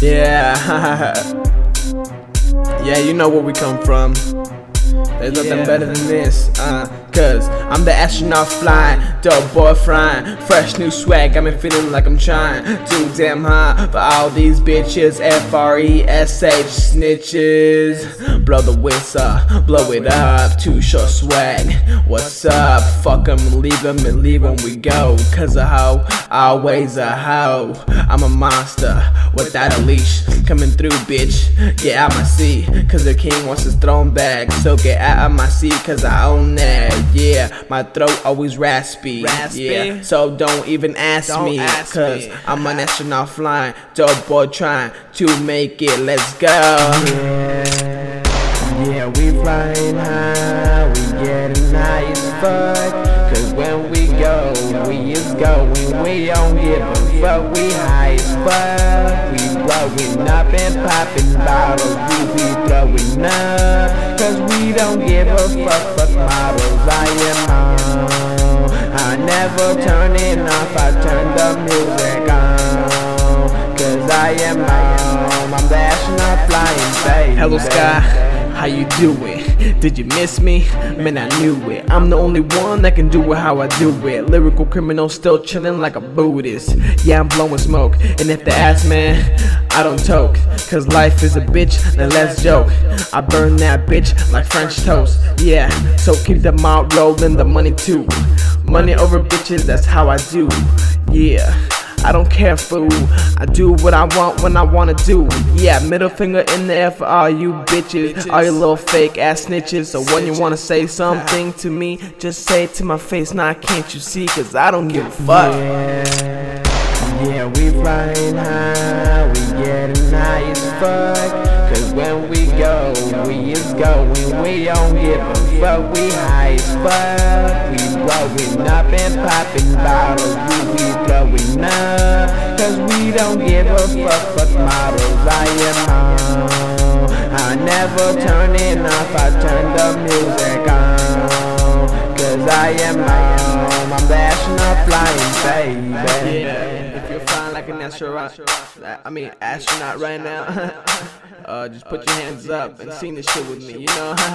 Yeah. yeah, you know where we come from. There's nothing Yeah. better than this, uh, cause I'm the astronaut flying, dope boy frying, fresh new swag, got me feeling like I'm trying too damn high for all these bitches, F R E S H snitches. Blow the whistle, blow it up, too short swag. What's up? Fuck 'em, leave 'em, and leave when we go. Cause a hoe, always a hoe. I'm a monster without a leash, coming through, bitch. Get out my seat, cause the king wants his throne back. So get out of my seat, cause I own that. Yeah, my throat always raspy. Raspy? Yeah, so don't even ask Don't me, ask cause me. I'm an astronaut flying, dope boy trying to make it. Let's go. Yeah, yeah, we flying high, we getting high as fuck. Cause when we go, we is going, we don't give a fuck, we high as fuck. We blowing up and popping bottles, we be throwing up. Cause we don't give a fuck, fuck models, I am on. I never turn it off, I turn the music on. Cause I am on, I'm the astronaut flying, baby. Hello Sky, how you do it? Did you miss me? Man, I knew it. I'm the only one that can do it how I do it. Lyrical criminal still chilling like a Buddhist. Yeah, I'm blowing smoke. And if they ask, man, I don't toke. Cause life is a bitch, then let's joke. I burn that bitch like French toast. Yeah, so keep the mob rolling, the money too. Money over bitches, that's how I do. Yeah. I don't care, fool. I do what I want when I wanna do. Yeah, middle finger in the air for all you bitches, all you little fake ass snitches. So when you wanna say something to me, just say it to my face. Nah, can't you see? Cause I don't give a fuck. Yeah, yeah, we flying high, we getting high as fuck. Cause when we go, we is going, we don't give a fuck, we high as fuck. We blowing up and popping bottles, we be throwing up. Cause we don't give a fuck, fuck models, I am on. I never turn it off, I turn the music on. Cause I am on, I'm the astronaut flying, baby. You're flying like an astronaut, I mean astronaut right now, uh, just put your hands up and sing this shit with me, you know?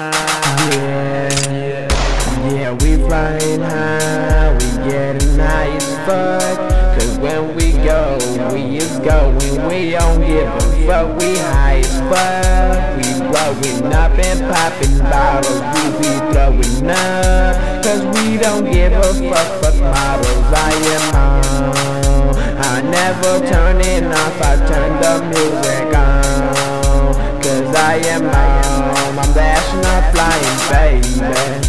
Yeah, yeah, we flying high, we getting high as fuck. Cause when we go, we is going, we don't give a fuck, we high as fuck. We blowing up and popping bottles, we be throwing up. Cause we don't give a fuck, fuck models, I am on. I never turn it off, I turn the music on. Cause I am home, I'm dashing, I'm flying, baby